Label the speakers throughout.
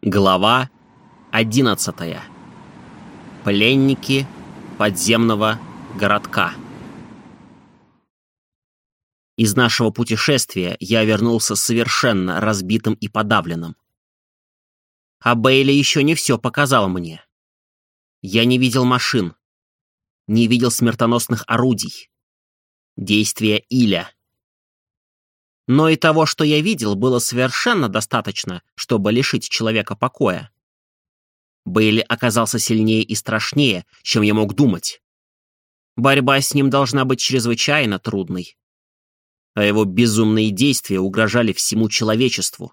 Speaker 1: Глава 11. Пленники подземного городка. Из нашего путешествия я вернулся совершенно разбитым и подавленным. А Бейли еще не все показал мне. Я не видел машин, не видел смертоносных орудий. Действия Иля — но и того, что я видел, было совершенно достаточно, чтобы лишить человека покоя. Бейли оказался сильнее и страшнее, чем я мог думать. Борьба с ним должна быть чрезвычайно трудной. А его безумные действия угрожали всему человечеству.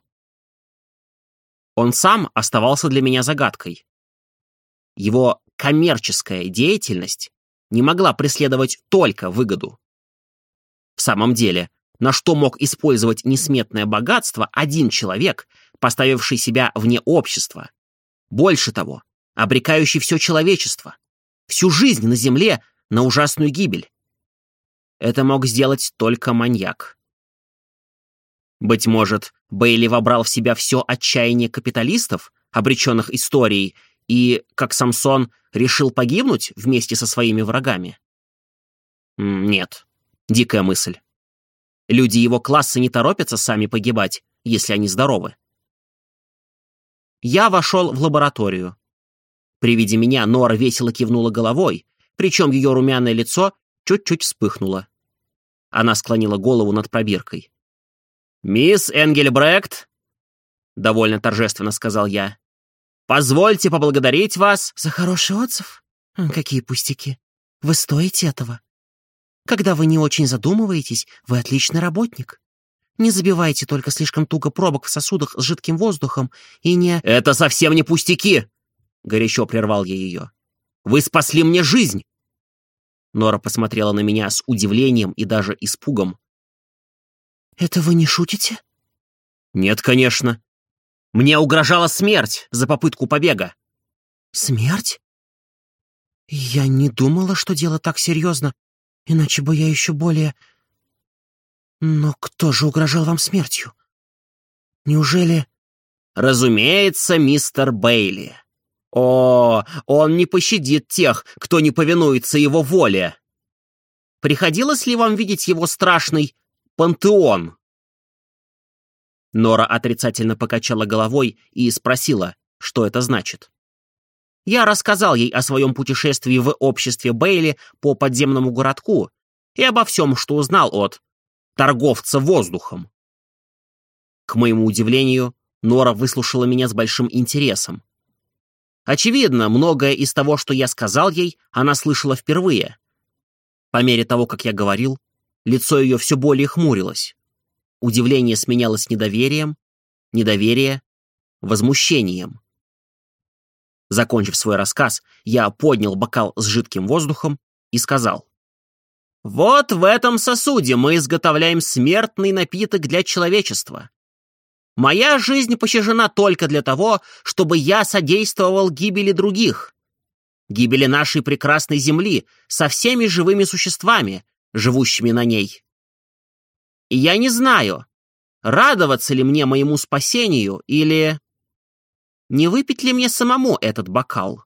Speaker 1: Он сам оставался для меня загадкой. Его коммерческая деятельность не могла преследовать только выгоду. В самом деле, на что мог использовать несметное богатство один человек, поставивший себя вне общества. Больше того, обрекающий все человечество, всю жизнь на земле на ужасную гибель. Это мог сделать только маньяк. Быть может, Бейли вобрал в себя все отчаяние капиталистов, обреченных историей, и, как Самсон, решил погибнуть вместе со своими врагами? Нет, дикая мысль. Люди его класса не торопятся сами погибать, если они здоровы. Я вошел в лабораторию. При виде меня Нора весело кивнула головой, причем ее румяное лицо чуть-чуть вспыхнуло. Она склонила голову над пробиркой. «Мисс Энгельбрект», — довольно торжественно сказал я, — «позвольте поблагодарить вас...»
Speaker 2: «За хороший отзыв? Какие пустяки! Вы стоите этого!» Когда вы не очень задумываетесь, вы отличный работник. Не забивайте только слишком туго пробок в сосудах с жидким воздухом и не...
Speaker 1: «Это совсем не пустяки!» — горячо прервал я ее. «Вы спасли мне жизнь!» Нора посмотрела на меня с удивлением и даже испугом.
Speaker 2: «Это вы не шутите?»
Speaker 1: «Нет, конечно. Мне угрожала смерть за попытку побега».
Speaker 2: «Смерть? Я не думала, что дело так серьезно. Иначе бы я еще более... Но кто же угрожал вам смертью? Неужели...
Speaker 1: Разумеется, мистер Бейли. О, он не пощадит тех, кто не повинуется его воле. Приходилось ли вам видеть его страшный пантеон? Нора отрицательно покачала головой и спросила, что это значит. Я рассказал ей о своем путешествии в обществе Бейли по подземному городку и обо всем, что узнал от торговца воздухом. К моему удивлению, Нора выслушала меня с большим интересом. Очевидно, многое из того, что я сказал ей, она слышала впервые. По мере того, как я говорил, лицо ее все более хмурилось. Удивление сменялось недоверием, недоверие — возмущением. Закончив свой рассказ, я поднял бокал с жидким воздухом и сказал. «Вот в этом сосуде мы изготовляем смертный напиток для человечества. Моя жизнь пощажена только для того, чтобы я содействовал гибели других, гибели нашей прекрасной земли со всеми живыми существами, живущими на ней. И я не знаю, радоваться ли мне моему спасению или не выпить ли мне самому этот бокал?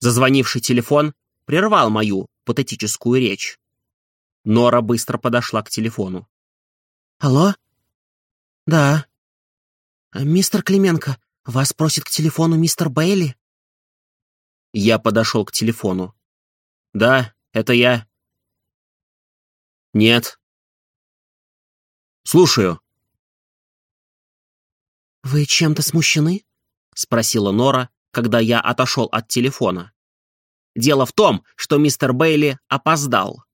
Speaker 1: Зазвонивший телефон прервал мою патетическую речь. Нора быстро подошла к телефону.
Speaker 2: «Алло? Да. Мистер Клименко, вас просит к телефону мистер Бейли?»
Speaker 1: Я подошел к телефону. «Да, это я». «Нет». «Слушаю».
Speaker 2: «Вы чем-то смущены?» — спросила Нора, когда я отошел от телефона. «Дело в том, что мистер Бейли опоздал.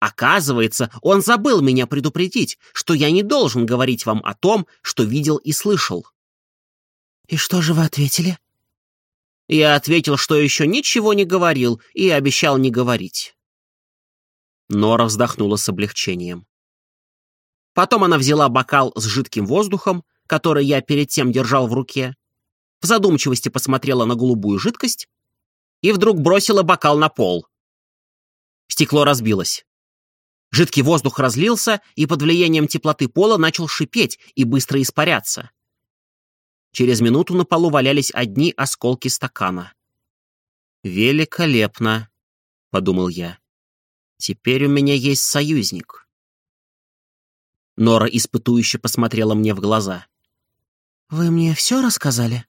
Speaker 2: Оказывается, он забыл меня предупредить, что я не должен говорить вам о том, что видел и слышал». «И что же вы ответили?»
Speaker 1: Я ответил, что еще ничего не говорил и обещал не говорить. Нора вздохнула с облегчением. Потом она взяла бокал с жидким воздухом, который я перед тем держал в руке, в задумчивости посмотрела на голубую жидкость и вдруг бросила бокал на пол. Стекло разбилось. Жидкий воздух разлился и под влиянием теплоты пола начал шипеть и быстро испаряться.
Speaker 2: Через минуту на полу валялись одни осколки стакана. «Великолепно», — подумал я. «Теперь у меня есть союзник». Нора испытующе посмотрела мне в глаза.
Speaker 3: «Вы мне все рассказали?»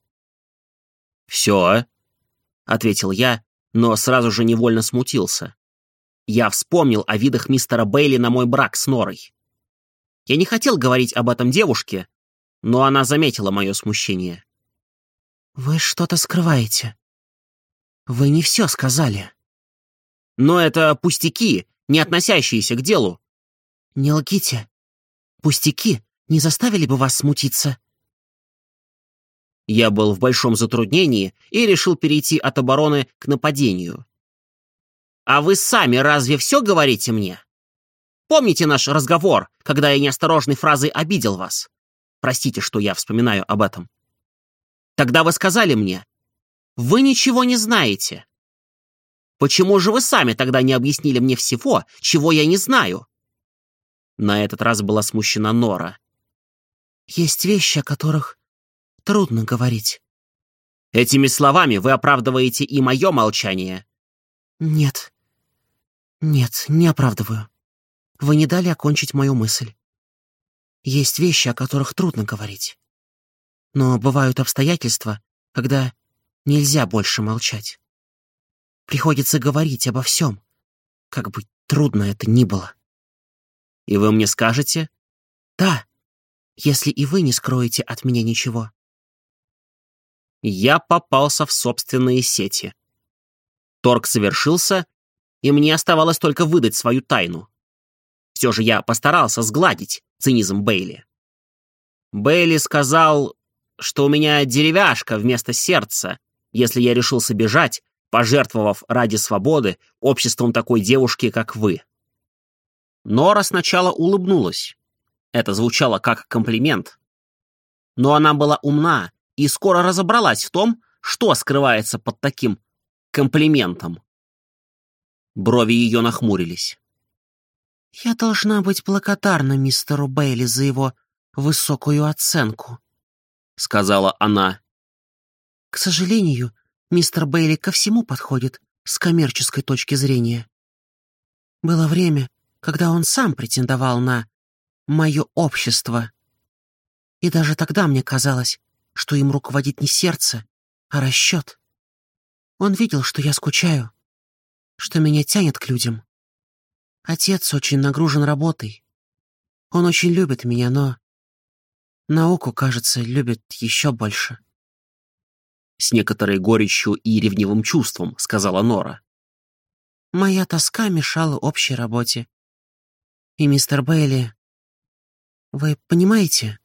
Speaker 2: «Все», — ответил я, но сразу же невольно смутился. Я вспомнил о видах мистера Бейли на мой брак с Норой. Я не хотел говорить об этом девушке, но она заметила мое смущение.
Speaker 3: «Вы что-то скрываете. Вы не все сказали».
Speaker 2: «Но это пустяки, не относящиеся к делу».
Speaker 3: «Не лгите. Пустяки не заставили бы вас смутиться».
Speaker 2: Я был в большом затруднении и решил перейти от обороны к нападению. «А вы сами разве все говорите мне? Помните наш разговор, когда я неосторожной фразой обидел вас? Простите, что я вспоминаю об этом. Тогда вы сказали мне, вы ничего не знаете. Почему же вы сами тогда не объяснили мне всего, чего я не знаю?» На этот раз была смущена Нора.
Speaker 3: «Есть вещи, о которых трудно говорить».
Speaker 2: «Этими словами вы оправдываете и мое молчание».
Speaker 3: «Нет. Нет, не оправдываю. Вы не дали окончить мою мысль. Есть вещи, о которых трудно говорить. Но бывают обстоятельства, когда нельзя больше молчать. Приходится говорить обо всем, как бы трудно это ни было.
Speaker 2: И вы мне скажете?
Speaker 3: Да, если и вы не скроете от меня ничего.
Speaker 2: Я попался в собственные сети. Торг совершился, и мне оставалось только выдать свою тайну. Все же я постарался сгладить цинизм Бейли. Бейли сказал, что у меня деревяшка вместо сердца, если я решился бежать, пожертвовав ради свободы обществом такой девушки, как вы. Нора сначала улыбнулась. Это звучало как комплимент. Но она была умна и скоро разобралась в том, что скрывается под таким комплиментом. Брови ее нахмурились.
Speaker 3: «Я должна быть благодарна мистеру Бейли за его высокую оценку», — сказала она. «К сожалению, мистер Бейли ко всему подходит с коммерческой точки зрения. Было время, когда он сам претендовал на мое общество. И даже тогда мне казалось, что им руководит не сердце, а расчет. Он видел, что я скучаю, что меня тянет к людям. Отец очень нагружен работой. Он очень любит меня, но науку, кажется, любит еще больше.
Speaker 2: С некоторой горечью и ревнивым чувством, сказала Нора.
Speaker 3: Моя тоска мешала общей работе. И мистер Бейли... Вы понимаете?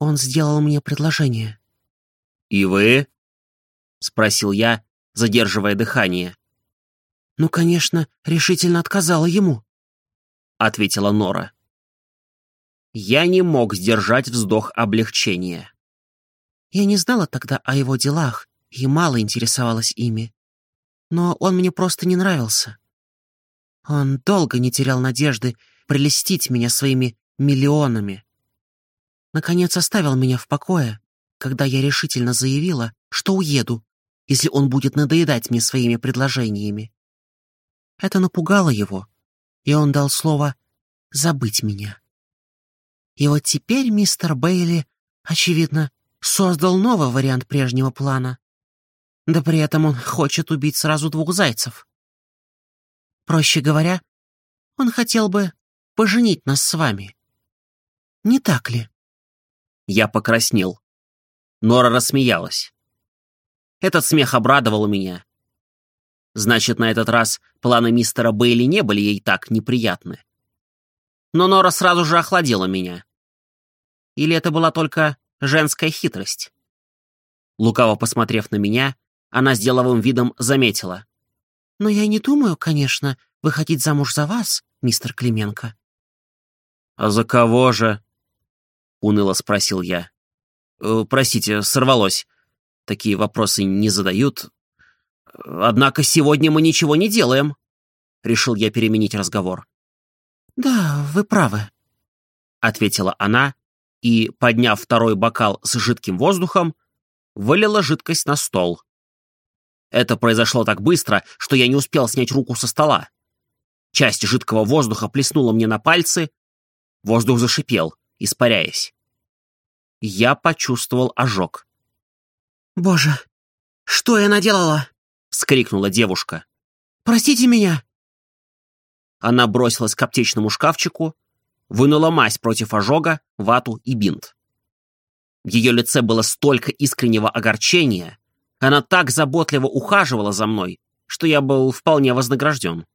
Speaker 3: Он сделал мне предложение.
Speaker 2: «И вы?» — спросил я, задерживая дыхание.
Speaker 3: «Ну, конечно, решительно отказала ему», —
Speaker 2: ответила Нора. Я не мог сдержать вздох облегчения.
Speaker 3: Я не знала тогда о его делах и мало интересовалась ими. Но он мне просто не нравился. Он долго не терял надежды прелестить меня своими миллионами. Наконец оставил меня в покое, когда я решительно заявила, что уеду, если он будет надоедать мне своими предложениями. Это напугало его, и он дал слово «забыть меня». И вот теперь мистер Бейли, очевидно, создал новый вариант прежнего плана. Да при этом он хочет убить сразу двух зайцев. Проще говоря, он хотел бы поженить нас с вами. Не так ли?
Speaker 2: Я покраснел. Нора рассмеялась. Этот смех обрадовал меня. Значит, на этот раз планы мистера Бейли не были ей так неприятны. Но Нора сразу же охладила меня. Или это была только женская хитрость? Лукаво посмотрев на меня, она с деловым видом заметила.
Speaker 3: «Но я не думаю, конечно, выходить замуж за вас, мистер Клименко».
Speaker 2: «А за кого же?» — уныло спросил я. «Э, «Простите, сорвалось. Такие вопросы не задают. Однако сегодня мы ничего не делаем», — решил я переменить разговор.
Speaker 3: «Да, вы правы», —
Speaker 2: ответила она
Speaker 1: и, подняв второй бокал с жидким воздухом, вылила жидкость на стол. Это произошло так быстро, что я не успел снять руку со стола. Часть жидкого воздуха плеснула мне на пальцы, воздух зашипел, испаряясь. Я почувствовал ожог.
Speaker 3: «Боже, что я наделала?»
Speaker 1: — скрикнула девушка.
Speaker 3: «Простите меня!»
Speaker 1: Она бросилась к аптечному шкафчику, вынула мазь против ожога, вату и бинт. В ее лице было столько искреннего огорчения, она так заботливо ухаживала за мной, что я был вполне вознагражден.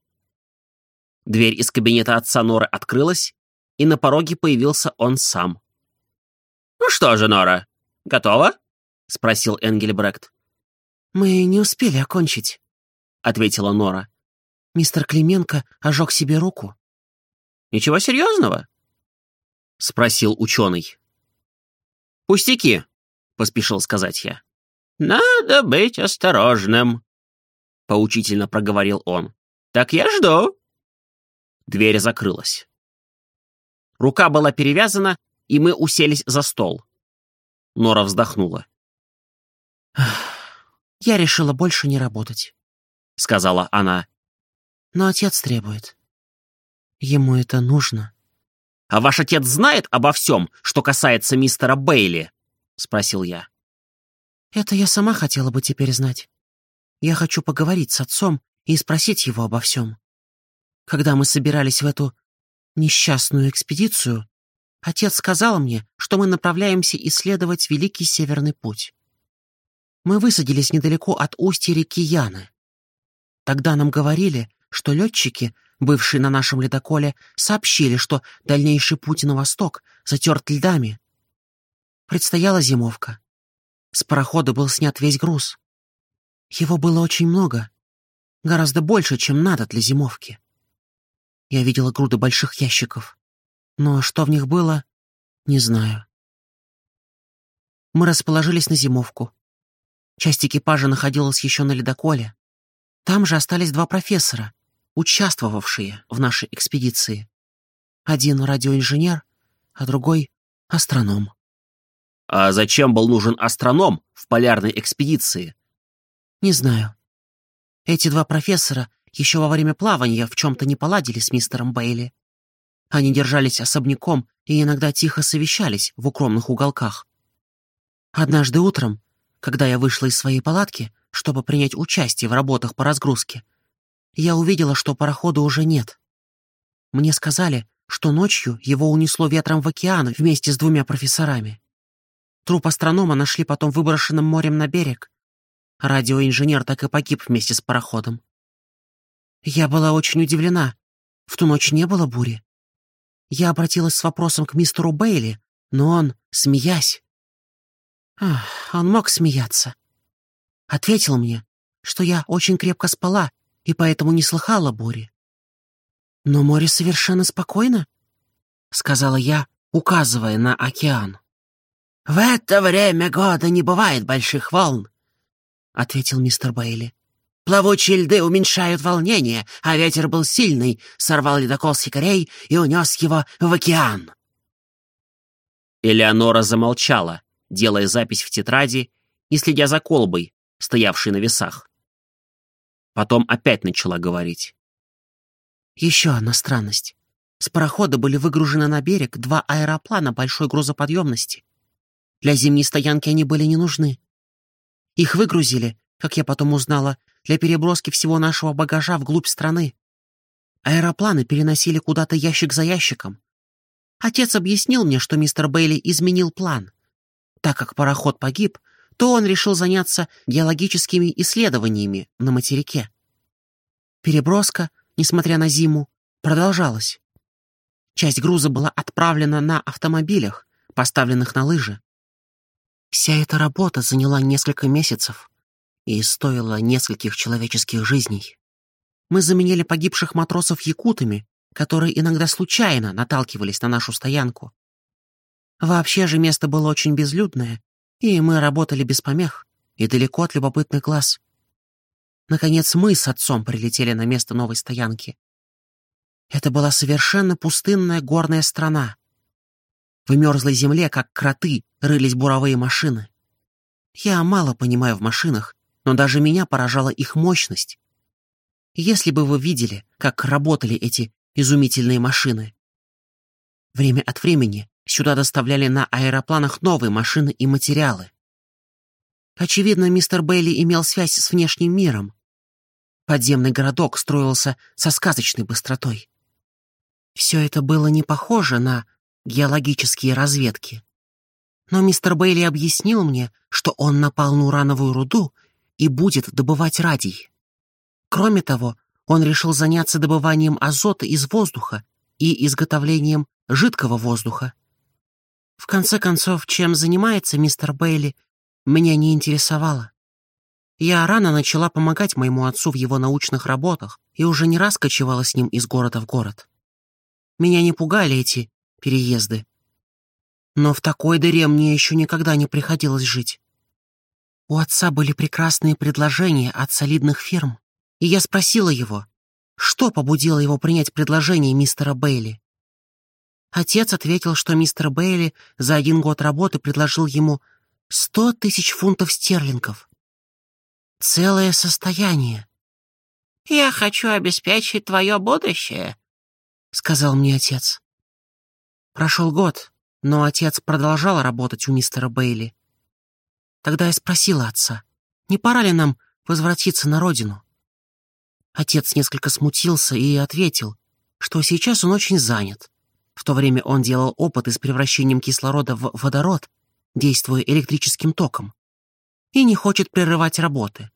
Speaker 1: Дверь из кабинета отца Норы открылась, и на пороге появился он сам. «Ну что же, Нора, готова?» — спросил Энгельбрект.
Speaker 3: «Мы не успели окончить», —
Speaker 1: ответила Нора.
Speaker 3: «Мистер Клименко ожег себе руку».
Speaker 1: «Ничего серьезного?» — спросил ученый. «Пустяки», — поспешил сказать я. «Надо быть осторожным», — поучительно проговорил он. «Так я жду». Дверь закрылась. Рука была перевязана, и мы уселись за стол. Нора вздохнула.
Speaker 3: «Я решила больше не работать», — сказала она. «Но отец требует. Ему это нужно».
Speaker 1: «А ваш отец знает обо всем, что касается мистера Бейли?» — спросил я.
Speaker 3: «Это я сама хотела бы теперь знать. Я хочу поговорить с отцом и спросить его обо всем. Когда мы собирались в эту несчастную экспедицию, отец сказал мне, что мы направляемся исследовать Великий Северный Путь. Мы высадились недалеко от устья реки Яны. Тогда нам говорили, что летчики, бывшие на нашем ледоколе, сообщили, что дальнейший путь на восток затерт льдами. Предстояла зимовка. С парохода был снят весь груз. Его было очень много, гораздо больше, чем надо для зимовки. Я видела груды больших ящиков. Но что в них было, не знаю. Мы расположились на зимовку. Часть экипажа находилась еще на ледоколе. Там же остались два профессора, участвовавшие в нашей экспедиции. Один радиоинженер, а другой — астроном.
Speaker 1: А зачем был нужен астроном в полярной экспедиции?
Speaker 3: Не знаю. Эти два профессора еще во время плавания в чем-то не поладили с мистером Бейли. Они держались особняком и иногда тихо совещались в укромных уголках. Однажды утром, когда я вышла из своей палатки, чтобы принять участие в работах по разгрузке, я увидела, что парохода уже нет. Мне сказали, что ночью его унесло ветром в океан вместе с двумя профессорами. Труп астронома нашли потом выброшенным морем на берег. Радиоинженер так и погиб вместе с пароходом. Я была очень удивлена. В ту ночь не было бури. Я обратилась с вопросом к мистеру Бейли, но он, смеясь... Ах, он мог смеяться. Ответил мне, что я очень крепко спала и поэтому не слыхала бури. «Но море совершенно спокойно», — сказала я, указывая на океан. «В это время года не бывает больших волн», — ответил мистер Бейли. Плавучие льды уменьшают волнение, а ветер был сильный, сорвал ледокол с якорей и унес его в океан.
Speaker 1: Элеонора замолчала, делая запись в тетради и следя за колбой, стоявшей на весах. Потом опять начала говорить.
Speaker 3: Еще одна странность. С парохода были выгружены на берег два аэроплана большой грузоподъемности. Для зимней стоянки они были не нужны. Их выгрузили, как я потом узнала, для переброски всего нашего багажа вглубь страны. Аэропланы переносили куда-то ящик за ящиком. Отец объяснил мне, что мистер Бейли изменил план. Так как пароход погиб, то он решил заняться геологическими исследованиями на материке. Переброска, несмотря на зиму, продолжалась. Часть груза была отправлена на автомобилях, поставленных на лыжи. Вся эта работа заняла несколько месяцев и стоило нескольких человеческих жизней. Мы заменили погибших матросов якутами, которые иногда случайно наталкивались на нашу стоянку. Вообще же место было очень безлюдное, и мы работали без помех и далеко от любопытных глаз. Наконец мы с отцом прилетели на место новой стоянки. Это была совершенно пустынная горная страна. В мерзлой земле, как кроты, рылись буровые машины. Я мало понимаю в машинах, но даже меня поражала их мощность. Если бы вы видели, как работали эти изумительные машины. Время от времени сюда доставляли на аэропланах новые машины и материалы. Очевидно, мистер Бейли имел связь с внешним миром. Подземный городок строился со сказочной быстротой. Все это было не похоже на геологические разведки. Но мистер Бейли объяснил мне, что он напал на урановую руду и будет добывать радий. Кроме того, он решил заняться добыванием азота из воздуха и изготовлением жидкого воздуха. В конце концов, чем занимается мистер Бейли, меня не интересовало. Я рано начала помогать моему отцу в его научных работах и уже не раз кочевала с ним из города в город. Меня не пугали эти переезды. Но в такой дыре мне еще никогда не приходилось жить. У отца были прекрасные предложения от солидных фирм, и я спросила его, что побудило его принять предложение мистера Бейли. Отец ответил, что мистер Бейли за один год работы предложил ему сто тысяч фунтов стерлингов. Целое состояние.
Speaker 2: «Я хочу обеспечить твое будущее», — сказал мне отец.
Speaker 3: Прошел год, но отец продолжал работать у мистера Бейли. Тогда я спросила отца, не пора ли нам возвратиться на родину. Отец несколько смутился и ответил, что сейчас он очень занят. В то время он делал опыты с превращением кислорода в водород, действуя электрическим током, и не хочет прерывать работы.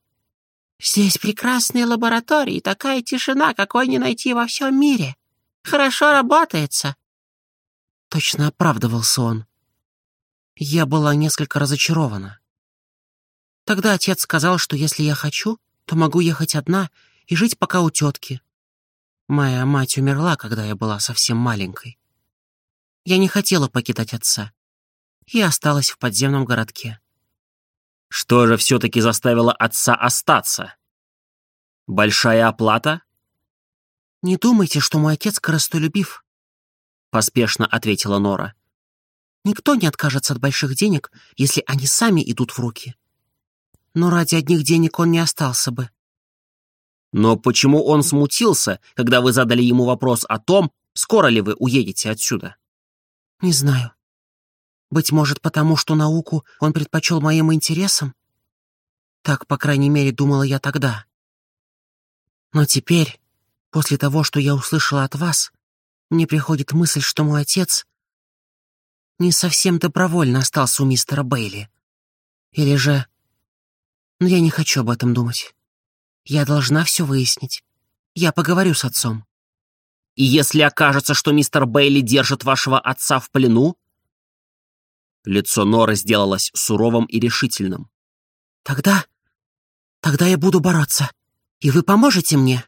Speaker 2: «Здесь прекрасные лаборатории, такая тишина, какой не найти во всем мире. Хорошо работается»,
Speaker 3: Точно оправдывался он. Я была несколько разочарована. Тогда отец сказал, что если я хочу, то могу ехать одна и жить пока у тетки. Моя мать умерла, когда я была совсем маленькой. Я не хотела покидать отца и осталась в подземном городке.
Speaker 1: Что же все-таки заставило отца остаться? Большая оплата?
Speaker 3: Не думайте, что мой отец коростолюбив. — поспешно ответила Нора. «Никто не откажется от больших денег, если они сами идут в руки. Но ради одних денег он не остался бы».
Speaker 1: «Но почему он смутился, когда вы задали ему вопрос о том, скоро ли вы уедете отсюда?»
Speaker 3: «Не знаю. Быть может, потому что науку он предпочел моим интересам? Так, по крайней мере, думала я тогда. Но теперь, после того, что я услышала от вас, мне приходит мысль, что мой отец не совсем добровольно остался у мистера Бейли. Или же... Но я не хочу об этом думать. Я должна все выяснить. Я поговорю с отцом.
Speaker 1: И если окажется, что мистер Бейли держит вашего отца в плену? Лицо Норы сделалось суровым и решительным.
Speaker 3: Тогда... Тогда я буду бороться. И вы поможете мне?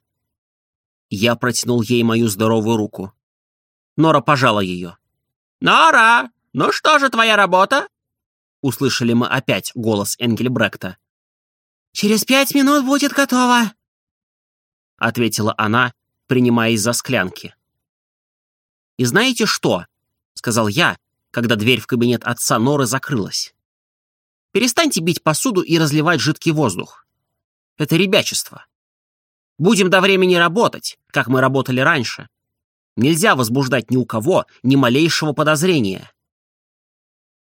Speaker 1: Я протянул ей мою здоровую руку. Нора пожала ее.
Speaker 2: «Нора, ну что же твоя работа?»
Speaker 1: Услышали мы опять голос Энгельбректа.
Speaker 3: «Через пять минут будет готово», —
Speaker 1: ответила она, принимаясь за склянки. «И знаете что?» — сказал я, когда дверь в кабинет отца Норы закрылась. «Перестаньте бить посуду и разливать жидкий воздух. Это ребячество. Будем до времени работать, как мы работали раньше. Нельзя возбуждать ни у кого ни малейшего подозрения.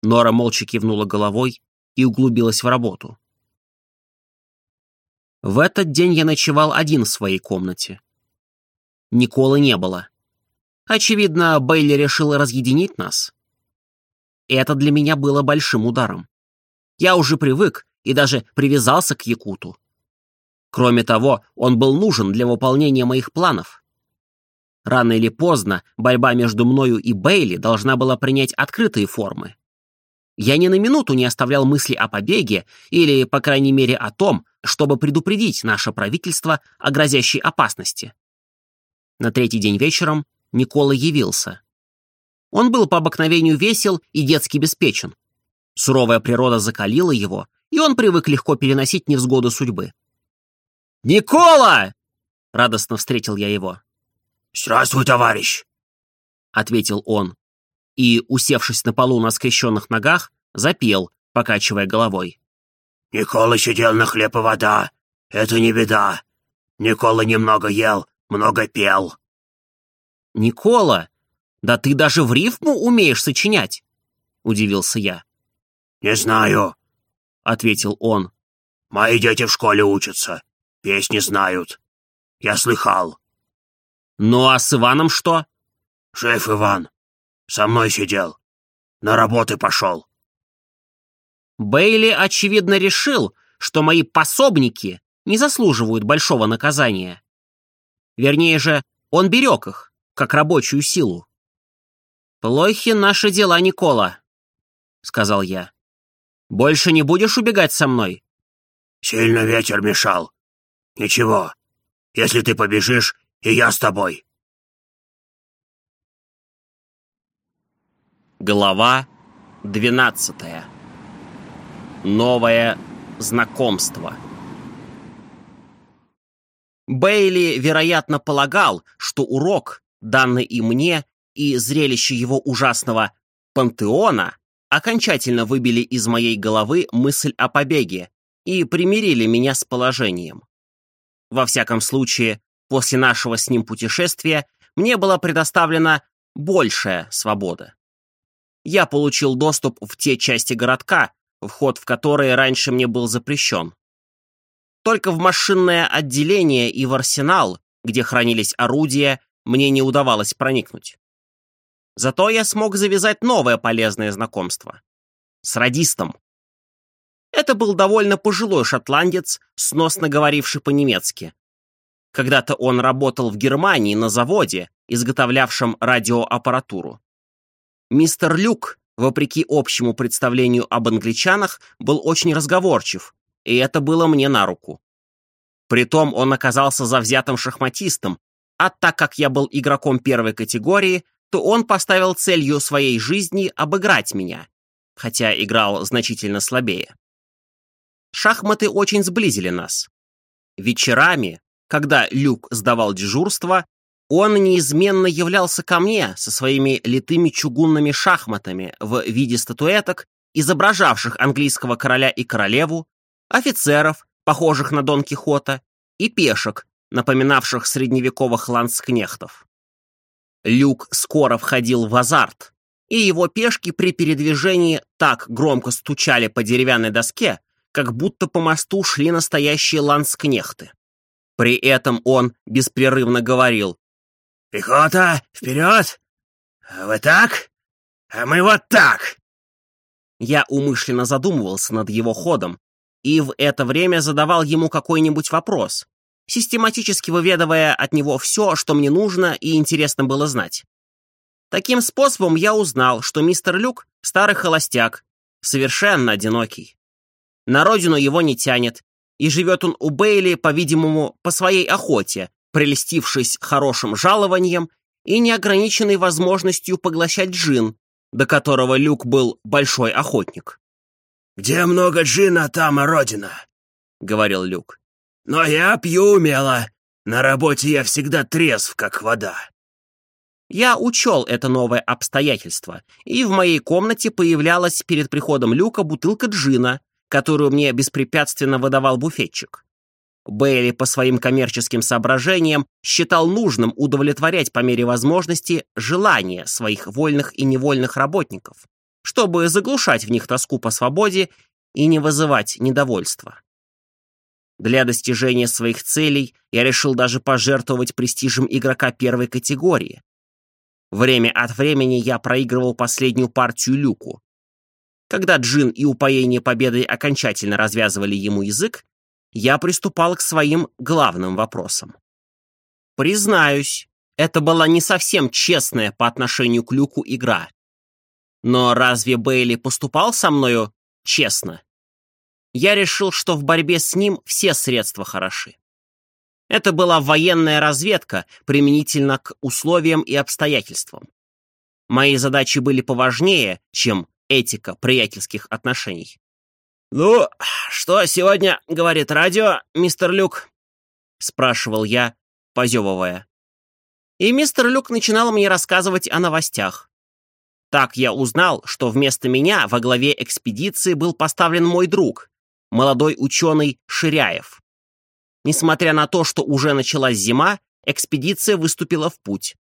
Speaker 1: Нора молча кивнула головой и углубилась в работу. В этот день я ночевал один в своей комнате. Николы не было. Очевидно, Бейли решил разъединить нас. Это для меня было большим ударом. Я уже привык и даже привязался к Якуту. Кроме того, он был нужен для выполнения моих планов. Рано или поздно борьба между мною и Бейли должна была принять открытые формы. Я ни на минуту не оставлял мысли о побеге или, по крайней мере, о том, чтобы предупредить наше правительство о грозящей опасности. На третий день вечером Никола явился. Он был по обыкновению весел и детски беспечен. Суровая природа закалила его, и он привык легко переносить невзгоды судьбы. «Никола!» — радостно встретил я его.
Speaker 4: «Здравствуй, товарищ!»
Speaker 1: — ответил он.
Speaker 2: И, усевшись на полу на скрещенных ногах, запел, покачивая головой.
Speaker 4: «Никола сидел на хлеб и вода. Это не беда. Никола немного ел, много пел».
Speaker 2: «Никола, да ты даже в рифму умеешь сочинять!» — удивился я.
Speaker 4: «Не знаю», —
Speaker 2: ответил он.
Speaker 4: «Мои дети в школе учатся, песни знают. Я слыхал».
Speaker 2: «Ну а с Иваном что?»
Speaker 4: «Шеф Иван. Со мной сидел. На работы пошел».
Speaker 2: Бейли, очевидно, решил, что мои пособники не заслуживают большого наказания. Вернее же, он берег их, как рабочую силу. «Плохи наши дела, Никола», — сказал я. «Больше не будешь убегать со мной?»
Speaker 4: «Сильно ветер мешал. Ничего, если ты побежишь, и я с тобой».
Speaker 2: Глава двенадцатая. Новое знакомство. Бейли, вероятно, полагал, что урок, данный и мне, и зрелище его ужасного пантеона окончательно выбили из моей головы мысль о побеге и примирили меня с положением. Во всяком случае, после нашего с ним путешествия мне была предоставлена большая свобода. Я получил доступ в те части городка, вход в которые раньше мне был запрещен. Только в машинное отделение и в арсенал, где хранились орудия, мне не удавалось проникнуть. Зато я смог завязать новое полезное знакомство. С радистом. Это был довольно пожилой шотландец, сносно говоривший по-немецки. Когда-то он работал в Германии на заводе, изготовлявшем радиоаппаратуру. Мистер Люк, вопреки общему представлению об англичанах, был очень разговорчив, и это было мне на руку. Притом он оказался завзятым шахматистом, а так как я был игроком первой категории, то он поставил целью своей жизни обыграть меня, хотя играл значительно слабее. Шахматы очень сблизили нас. Вечерами, когда Люк сдавал дежурство, он неизменно являлся ко мне со своими литыми чугунными шахматами в виде статуэток, изображавших английского короля и королеву, офицеров, похожих на Дон Кихота, и пешек, напоминавших средневековых ланскнехтов. Люк скоро входил в азарт, и его пешки при передвижении так громко стучали по деревянной доске, как будто по мосту шли настоящие ланскнехты. При этом он беспрерывно говорил
Speaker 4: «Пехота, вперед! Вы так? А мы вот так!»
Speaker 2: Я умышленно задумывался над его ходом, и в это время задавал ему какой-нибудь вопрос, систематически выведывая от него все, что мне нужно и интересно было знать. Таким способом я узнал, что мистер Люк — старый холостяк, совершенно одинокий. На родину его не тянет, и живет он у Бейли, по-видимому, по своей охоте, прелестившись хорошим жалованием и неограниченной возможностью поглощать джин, до которого Люк был большой охотник.
Speaker 4: «Где много джина, там и родина», — говорил Люк. Но я пью умело. На работе я всегда трезв, как вода.
Speaker 2: Я учел это новое обстоятельство, и в моей комнате появлялась перед приходом Люка бутылка джина, которую мне беспрепятственно выдавал буфетчик. Бейли по своим коммерческим соображениям считал нужным удовлетворять по мере возможности желания своих вольных и невольных работников, чтобы заглушать в них тоску по свободе и не вызывать недовольства. Для достижения своих целей я решил даже пожертвовать престижем игрока первой категории. Время от времени я проигрывал последнюю партию Люку. Когда Джин и упоение победой окончательно развязывали ему язык, я приступал к своим главным вопросам. Признаюсь, это была не совсем честная по отношению к Люку игра. Но разве Бейли поступал со мною честно? я решил, что в борьбе с ним все средства хороши. Это была военная разведка применительно к условиям и обстоятельствам. Мои задачи были поважнее, чем этика приятельских отношений. «Ну, что сегодня говорит радио, мистер Люк?» — спрашивал я, позевывая. И мистер Люк начинал мне рассказывать о новостях. Так я узнал, что вместо меня во главе экспедиции был поставлен мой друг, молодой ученый Ширяев. Несмотря на то, что уже началась зима, экспедиция выступила в путь.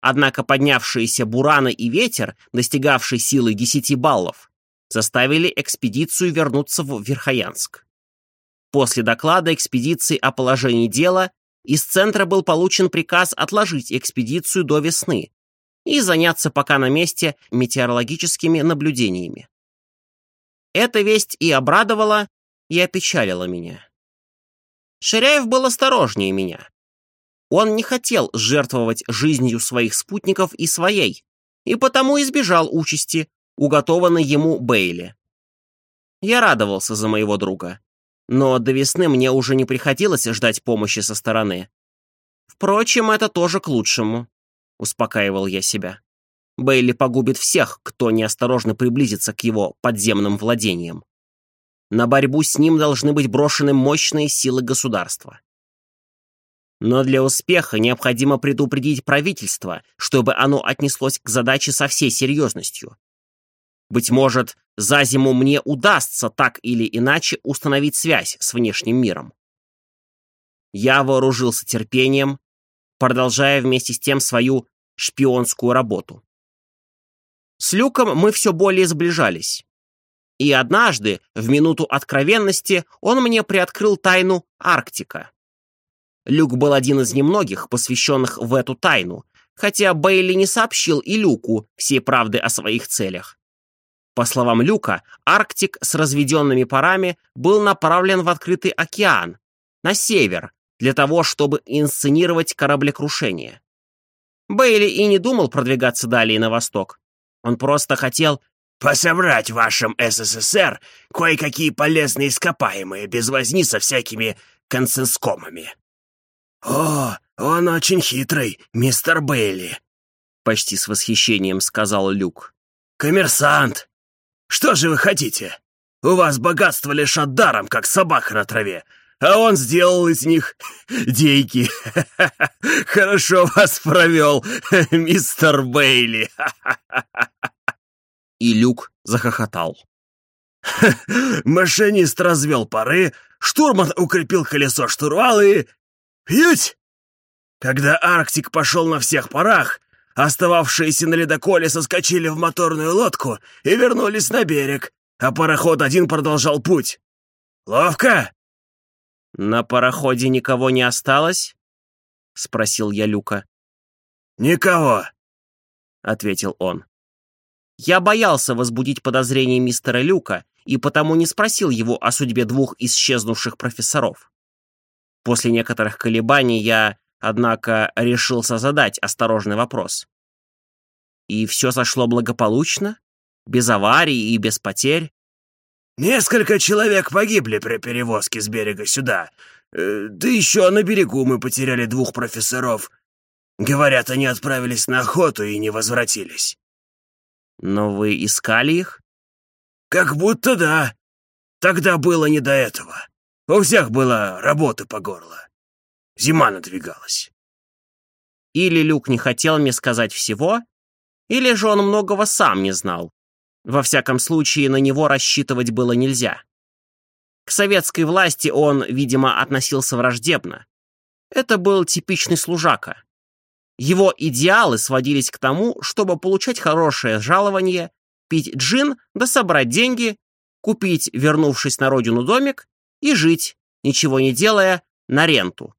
Speaker 2: Однако поднявшиеся бураны и ветер, достигавший силы 10 баллов, заставили экспедицию вернуться в Верхоянск. После доклада экспедиции о положении дела из центра был получен приказ отложить экспедицию до весны и заняться пока на месте метеорологическими наблюдениями. Эта весть и обрадовала, и опечалила меня. Ширяев был осторожнее меня. Он не хотел жертвовать жизнью своих спутников и своей, и потому избежал участи, уготованной ему Бейли. Я радовался за моего друга, но до весны мне уже не приходилось ждать помощи со стороны. Впрочем, это тоже к лучшему, успокаивал я себя. Бейли погубит всех, кто неосторожно приблизится к его подземным владениям. На борьбу с ним должны быть брошены мощные силы государства. Но для успеха необходимо предупредить правительство, чтобы оно отнеслось к задаче со всей серьезностью. Быть может, за зиму мне удастся так или иначе установить связь с внешним миром. Я вооружился терпением, продолжая вместе с тем свою шпионскую работу. С Люком мы все более сближались. И однажды, в минуту откровенности, он мне приоткрыл тайну Арктика. Люк был один из немногих, посвященных в эту тайну, хотя Бейли не сообщил и Люку всей правды о своих целях. По словам Люка, Арктик с разведенными парами был направлен в открытый океан, на север, для того, чтобы инсценировать кораблекрушение. Бейли и не думал продвигаться далее на восток. Он просто хотел
Speaker 4: пособрать в вашем СССР кое-какие полезные ископаемые без возни со всякими консенскомами. «О, он очень хитрый, мистер Бейли», — почти с восхищением сказал Люк. «Коммерсант! Что же вы хотите? У вас богатство лишат даром, как собака на траве, а он сделал из них дейки. Хорошо вас провел, мистер Бейли!»
Speaker 2: И Люк захохотал.
Speaker 4: Машинист развел пары, штурман укрепил колесо штурвала и... Пьють! Когда Арктик пошел на всех парах, остававшиеся на ледоколе соскочили в моторную лодку и вернулись на берег, а пароход один продолжал путь. Ловко?
Speaker 2: На пароходе никого не осталось? Спросил я Люка.
Speaker 4: Никого,
Speaker 2: ответил он. Я боялся возбудить подозрения мистера Люка и потому не спросил его о судьбе двух исчезнувших профессоров. После некоторых колебаний я, однако, решился задать осторожный вопрос. И все сошло благополучно? Без аварий и без потерь?
Speaker 4: Несколько человек погибли при перевозке с берега сюда. Э, да еще на берегу мы потеряли двух профессоров. Говорят, они отправились на охоту и не возвратились.
Speaker 2: Но вы искали их?
Speaker 4: Как будто да. Тогда было не до этого. У всех была работа по горло. Зима надвигалась.
Speaker 2: Или Люк не хотел мне сказать всего, или же он многого сам не знал. Во всяком случае, на него рассчитывать было нельзя. К советской власти он, видимо, относился враждебно. Это был типичный служака. Его идеалы сводились к тому, чтобы получать хорошее жалование, пить джин да собрать деньги, купить, вернувшись на родину, домик и жить, ничего не делая, на ренту.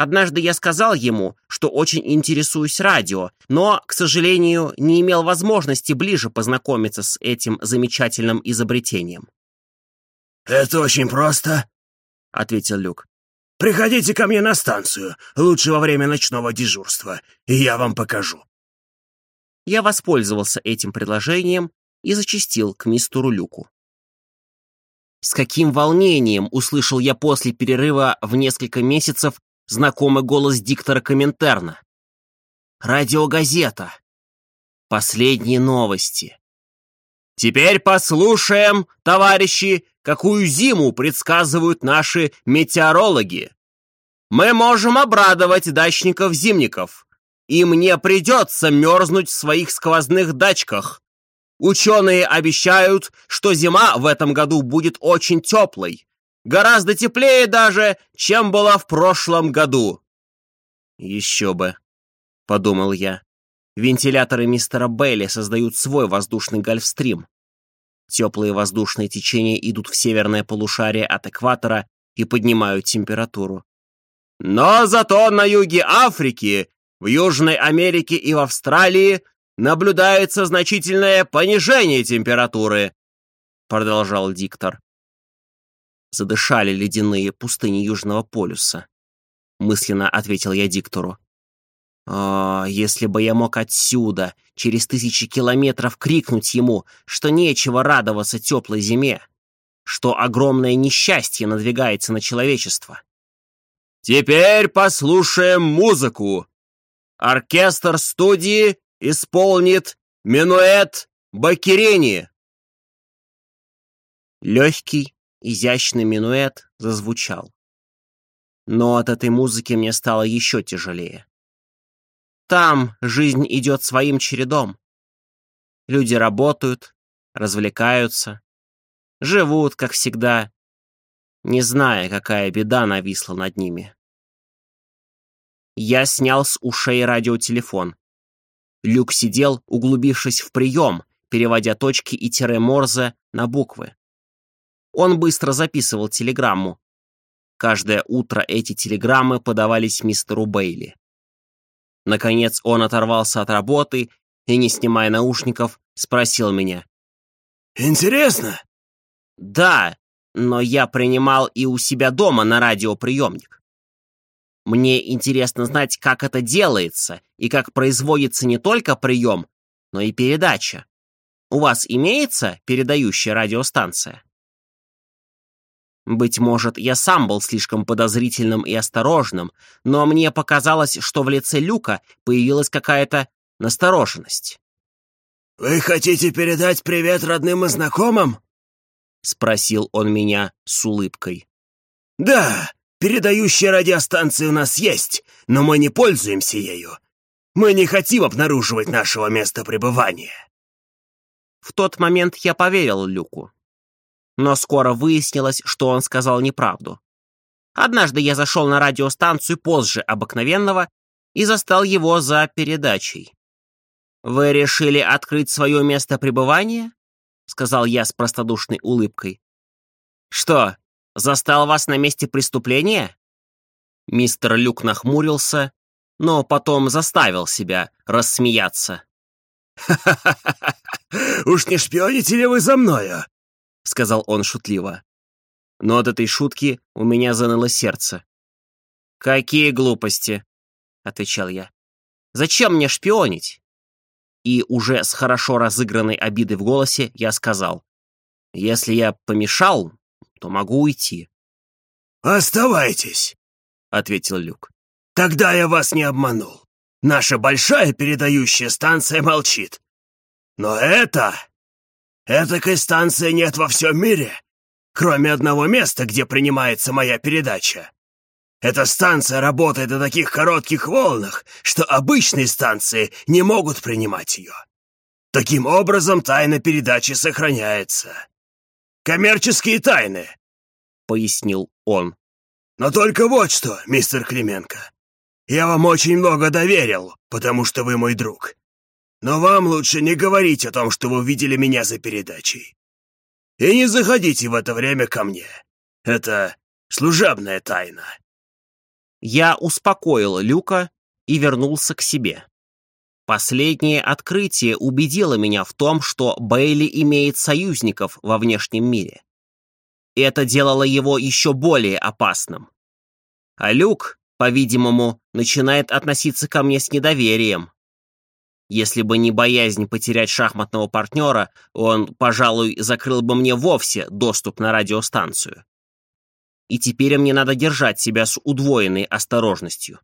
Speaker 2: Однажды я сказал ему, что очень интересуюсь радио, но, к сожалению, не имел возможности ближе познакомиться с этим замечательным изобретением.
Speaker 4: «Это очень просто», — ответил Люк. Приходите ко мне на станцию, лучше во время ночного дежурства, и я вам покажу».
Speaker 2: Я воспользовался этим предложением и зачастил к мистеру Люку. С каким волнением услышал я после перерыва в несколько месяцев знакомый голос диктора Коминтерна. Радиогазета. Последние новости. Теперь послушаем, товарищи, какую зиму предсказывают наши метеорологи. Мы можем обрадовать дачников-зимников.
Speaker 1: и мне придется мерзнуть в своих сквозных дачках. Ученые обещают, что зима в этом году будет очень теплой, гораздо теплее даже, чем была в прошлом году. Еще бы, подумал я. Вентиляторы мистера Бейли создают свой воздушный гольфстрим. Теплые воздушные течения идут в северное полушарие от экватора и поднимают температуру. Но зато на юге Африки, в Южной Америке и в Австралии наблюдается значительное понижение температуры, продолжал диктор. Задышали ледяные пустыни Южного полюса. Мысленно ответил я диктору. О, если бы я мог отсюда, через тысячи километров, крикнуть ему, что нечего радоваться теплой зиме, что огромное несчастье надвигается на человечество. Теперь послушаем музыку. Оркестр студии исполнит минуэт Бакерени. Легкий, изящный минуэт зазвучал. Но от этой музыки мне стало еще тяжелее. Там жизнь идет своим чередом. Люди работают, развлекаются, живут, как всегда, не зная, какая беда нависла над ними. Я снял с ушей радиотелефон. Люк сидел, углубившись в прием, переводя точки и тире Морзе на буквы. Он быстро записывал телеграмму. Каждое утро эти телеграммы подавались мистеру Бейли. Наконец он оторвался от работы и, не снимая наушников, спросил меня.
Speaker 4: «Интересно?»
Speaker 1: «Да, но я принимал и у себя дома на радиоприемник. Мне интересно знать, как это делается и как производится не только прием, но и передача. У вас имеется передающая радиостанция?» Быть может, я сам был слишком подозрительным и осторожным, но мне показалось, что в лице Люка появилась какая-то настороженность.
Speaker 4: «Вы хотите передать привет родным и знакомым?»
Speaker 1: — спросил он меня с улыбкой.
Speaker 4: «Да, передающая радиостанция у нас есть, но мы не пользуемся ею. Мы не хотим обнаруживать нашего места пребывания».
Speaker 1: В тот момент я поверил Люку но скоро выяснилось, что он сказал неправду. Однажды я зашел на радиостанцию позже обыкновенного и застал его за передачей. «Вы решили открыть свое место пребывания?» — сказал я с простодушной улыбкой. «Что, застал вас на месте преступления?» Мистер Люк нахмурился, но потом заставил себя рассмеяться.
Speaker 4: «Ха-ха-ха! Уж не шпионите ли вы за мною?
Speaker 1: — сказал он шутливо. Но от этой шутки у меня заныло сердце. «Какие глупости!» — отвечал я. «Зачем мне шпионить?» И уже с хорошо разыгранной обидой в голосе я сказал. «Если я помешал, то могу уйти».
Speaker 4: «Оставайтесь», — ответил Люк. «Тогда я вас не обманул. Наша большая передающая станция молчит. Но это Этакой станции нет во всем мире, кроме одного места, где принимается моя передача. Эта станция работает на таких коротких волнах, что обычные станции не могут принимать ее. Таким образом, тайна передачи сохраняется. Коммерческие тайны, — пояснил он. Но только вот что, мистер Клименко. Я вам очень много доверил, потому что вы мой друг. Но вам лучше не говорить о том, что вы видели меня за передачей. И не заходите в это время ко мне. Это служебная тайна».
Speaker 1: Я успокоил Люка и вернулся к себе. Последнее открытие убедило меня в том, что Бейли имеет союзников во внешнем мире. Это делало его еще более опасным. А Люк, по-видимому, начинает относиться ко мне с недоверием. Если бы не боязнь потерять шахматного партнера, он, пожалуй, закрыл бы мне вовсе доступ на радиостанцию. И теперь мне надо держать себя с удвоенной осторожностью.